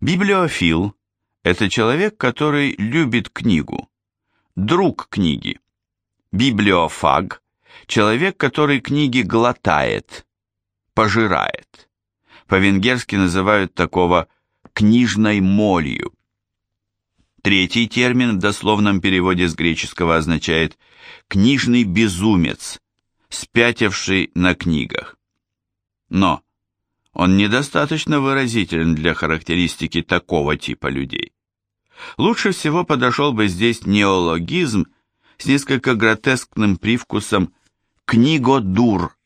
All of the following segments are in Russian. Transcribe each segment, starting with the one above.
Библиофил – это человек, который любит книгу, друг книги. Библиофаг – человек, который книги глотает, пожирает. По-венгерски называют такого книжной молью. Третий термин в дословном переводе с греческого означает «книжный безумец», спятивший на книгах. Но он недостаточно выразителен для характеристики такого типа людей. Лучше всего подошел бы здесь неологизм с несколько гротескным привкусом «книгодур».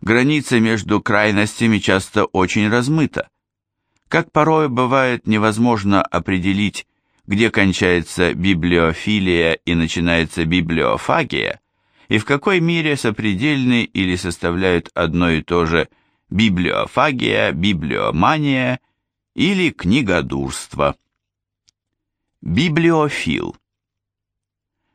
Граница между крайностями часто очень размыта. Как порой бывает невозможно определить, где кончается библиофилия и начинается библиофагия, и в какой мере сопредельны или составляют одно и то же библиофагия, библиомания или книгодурство. Библиофил.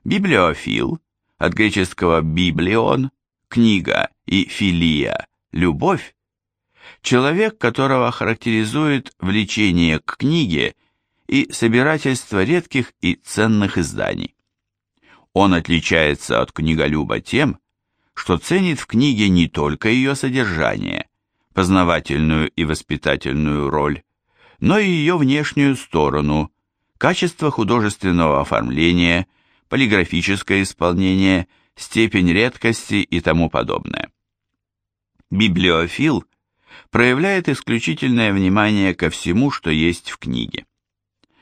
Библиофил, от греческого библион, книга и филия, любовь, человек, которого характеризует влечение к книге и собирательство редких и ценных изданий. Он отличается от книголюба тем, что ценит в книге не только ее содержание, познавательную и воспитательную роль, но и ее внешнюю сторону, качество художественного оформления, полиграфическое исполнение, степень редкости и тому подобное. Библиофил проявляет исключительное внимание ко всему, что есть в книге.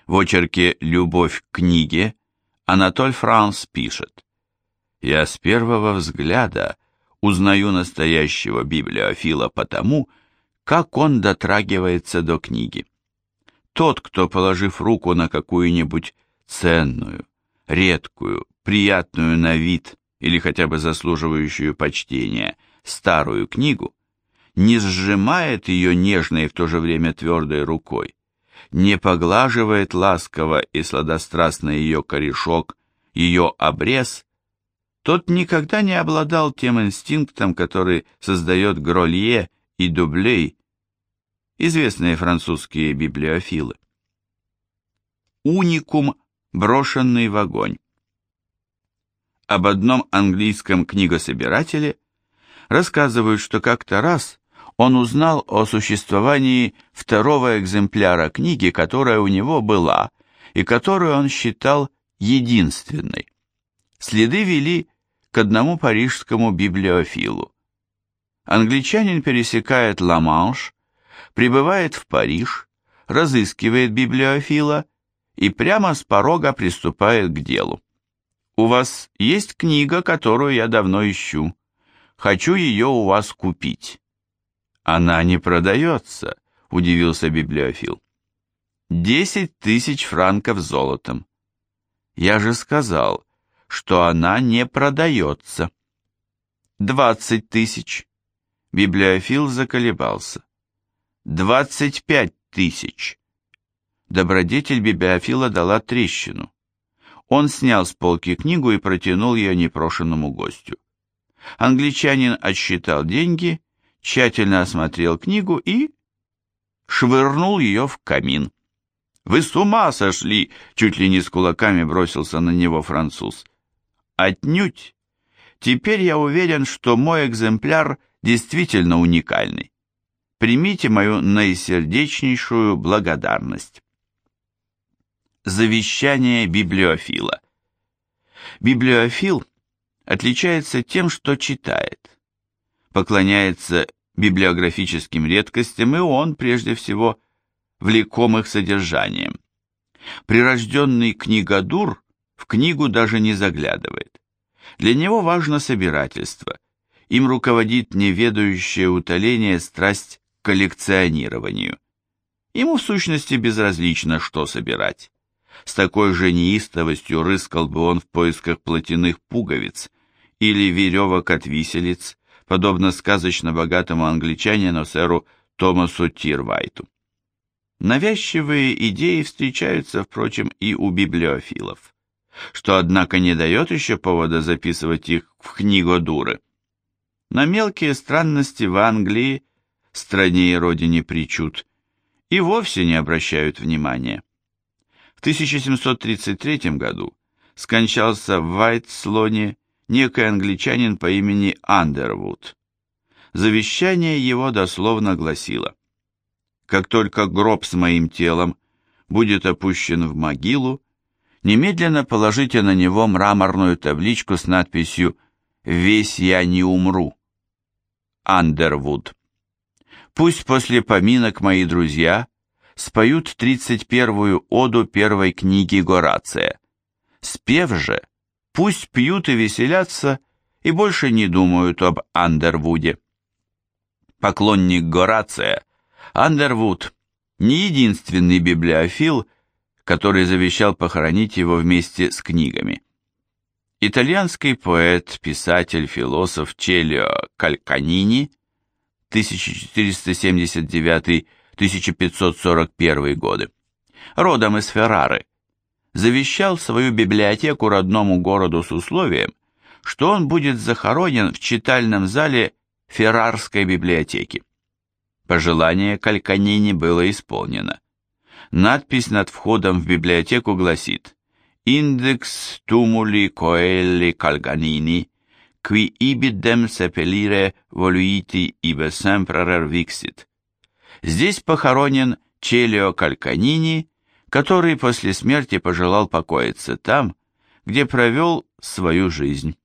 В очерке «Любовь к книге» Анатоль Франс пишет «Я с первого взгляда узнаю настоящего библиофила потому, как он дотрагивается до книги. Тот, кто, положив руку на какую-нибудь ценную, редкую, приятную на вид или хотя бы заслуживающую почтения старую книгу, не сжимает ее нежной и в то же время твердой рукой, не поглаживает ласково и сладострастно ее корешок, ее обрез, тот никогда не обладал тем инстинктом, который создает Гролье и Дублей, известные французские библиофилы. Уникум, брошенный в огонь. Об одном английском книгособирателе рассказывают, что как-то раз он узнал о существовании второго экземпляра книги, которая у него была и которую он считал единственной. Следы вели к одному парижскому библиофилу. Англичанин пересекает Ла-Манш, прибывает в Париж, разыскивает библиофила и прямо с порога приступает к делу. «У вас есть книга, которую я давно ищу. Хочу ее у вас купить». «Она не продается», — удивился библиофил. «Десять тысяч франков золотом». «Я же сказал, что она не продается. Двадцать тысяч. Библиофил заколебался. Двадцать пять тысяч. Добродетель библиофила дала трещину. Он снял с полки книгу и протянул ее непрошенному гостю. Англичанин отсчитал деньги, тщательно осмотрел книгу и швырнул ее в камин. «Вы с ума сошли!» — чуть ли не с кулаками бросился на него француз. Отнюдь. Теперь я уверен, что мой экземпляр действительно уникальный. Примите мою наисердечнейшую благодарность. Завещание библиофила. Библиофил отличается тем, что читает, поклоняется библиографическим редкостям, и он, прежде всего, влеком их содержанием. Прирожденный книгодур в книгу даже не заглядывает. Для него важно собирательство. Им руководит неведающее утоление страсть к коллекционированию. Ему в сущности безразлично, что собирать. С такой же неистовостью рыскал бы он в поисках плотяных пуговиц или веревок от виселиц, подобно сказочно богатому англичанину сэру Томасу Тирвайту. Навязчивые идеи встречаются, впрочем, и у библиофилов что, однако, не дает еще повода записывать их в книгу дуры. На мелкие странности в Англии, стране и родине причуд, и вовсе не обращают внимания. В 1733 году скончался в Вайтслоне некий англичанин по имени Андервуд. Завещание его дословно гласило «Как только гроб с моим телом будет опущен в могилу, немедленно положите на него мраморную табличку с надписью «Весь я не умру». Андервуд. Пусть после поминок мои друзья споют 31-ю оду первой книги Горация. Спев же, пусть пьют и веселятся, и больше не думают об Андервуде. Поклонник Горация, Андервуд не единственный библиофил, который завещал похоронить его вместе с книгами. Итальянский поэт, писатель, философ Челио Кальканини 1479-1541 годы, родом из Феррары, завещал свою библиотеку родному городу с условием, что он будет захоронен в читальном зале Феррарской библиотеки. Пожелание Кальканини было исполнено. Надпись над входом в библиотеку гласит «Индекс тумули коэлли Калганини, qui ibidem sepelire voluiti ibe semperer vixit». Здесь похоронен Челио Кальканини, который после смерти пожелал покоиться там, где провел свою жизнь.